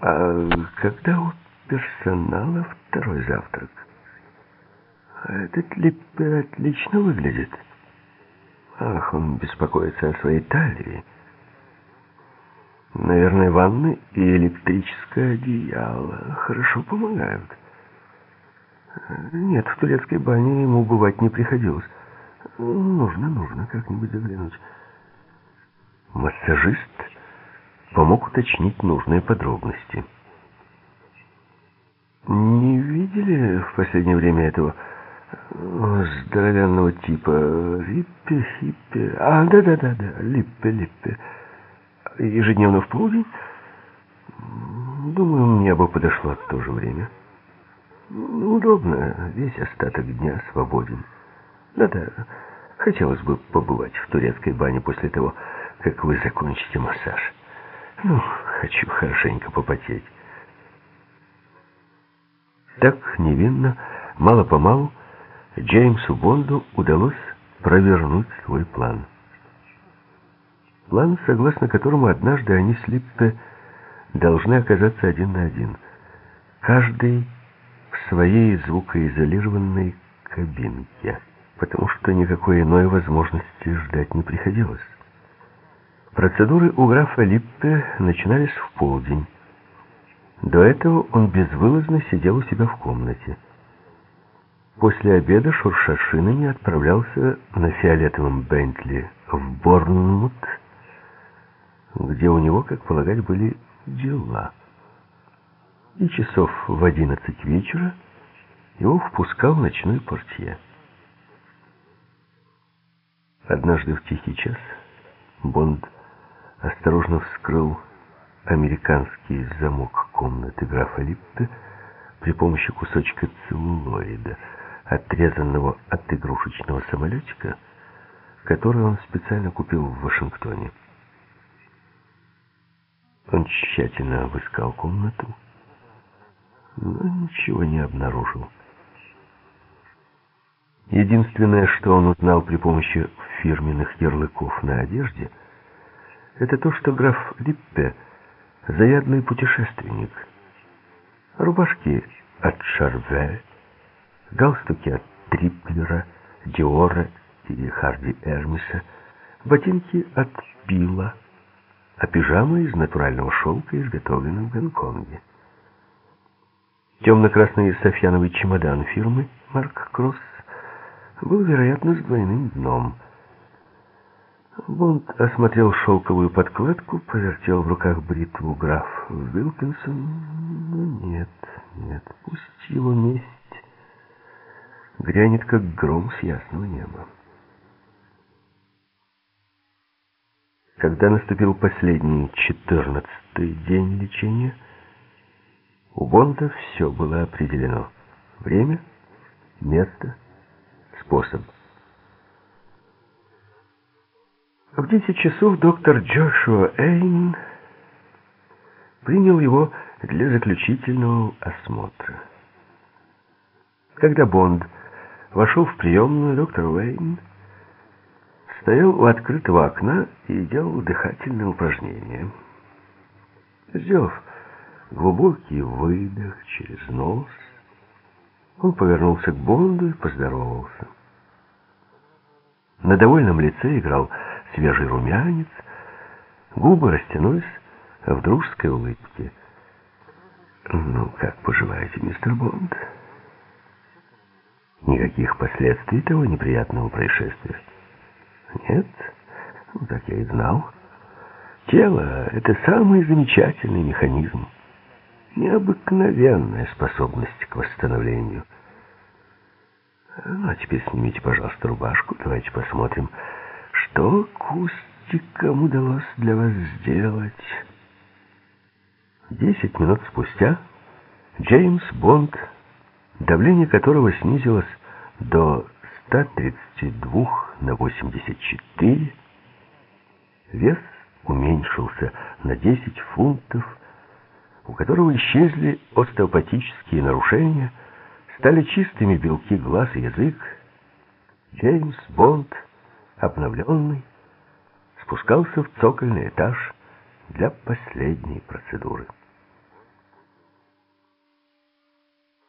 А когда у персонала второй завтрак? Этот Липпер отлично выглядит. Ах, он беспокоится о своей талии. Наверное, ванны и электрическое одеяло хорошо помогают. Нет, в турецкой бане ему бывать не приходилось. Нужно, нужно как-нибудь заглянуть. Массажист помог уточнить нужные подробности. Не видели в последнее время этого здоровенного типа Риппе, Хиппе... А, да-да-да-да, Липпе, Липпе. Ежедневно в полдень? Думаю, мне бы подошло в то же время. Удобно, весь остаток дня свободен. Да-да, хотелось бы побывать в турецкой бане после того, как вы закончите массаж. Ну, хочу хорошенько попотеть. Так невинно, мало-помалу, Джеймсу Бонду удалось провернуть свой план. План, согласно которому однажды они с Липпе должны оказаться один на один. Каждый в своей звукоизолированной кабинке, потому что никакой иной возможности ждать не приходилось. Процедуры у графа Липпе начинались в полдень. До этого он безвылазно сидел у себя в комнате. После обеда, шурша шинами, отправлялся на фиолетовом Бентли в Борнмут, где у него, как полагать, были дела. И часов в одиннадцать вечера его впускал ночной портье. Однажды в тихий час Бонд осторожно вскрыл американский замок комнаты графа Липпе при помощи кусочка целлулоида — отрезанного от игрушечного самолетика, который он специально купил в Вашингтоне. Он тщательно обыскал комнату, но ничего не обнаружил. Единственное, что он узнал при помощи фирменных ярлыков на одежде, это то, что граф Липпе — заядлый путешественник. Рубашки от Шарве, галстуки от Триплера, Диора или Харди Эрмиса, ботинки от Пила, а пижама из натурального шелка, изготовленной в Гонконге. Темно-красный софьяновый чемодан фирмы Марк Кросс был, вероятно, с двойным дном. Бонд осмотрел шелковую подкладку, повертел в руках бритву граф Вилкинсон. Но нет, нет, пусть его месть грянет, как гром с ясного неба. Когда наступил последний, четырнадцатый день лечения, у Бонда все было определено. Время, место, способ. В десять часов доктор Джошуа Эйн принял его для заключительного осмотра. Когда Бонд вошел в приемную, доктор Уэйн стоял у открытого окна и делал дыхательные упражнения. Сделав глубокий выдох через нос, он повернулся к Бонду и поздоровался. На довольном лице играл свежий румянец, губы растянулись в дружеской улыбке. «Ну, как поживаете, мистер Бонд?» Никаких последствий того неприятного происшествия? Нет? Ну, так я и знал. Тело — это самый замечательный механизм. Необыкновенная способность к восстановлению. Ну, а теперь снимите, пожалуйста, рубашку. Давайте посмотрим, что кустикам удалось для вас сделать. Десять минут спустя Джеймс Бонд давление которого снизилось до 132 на 84, вес уменьшился на 10 фунтов, у которого исчезли остеопатические нарушения, стали чистыми белки глаз и язык, Джеймс Бонд, обновленный, спускался в цокольный этаж для последней процедуры.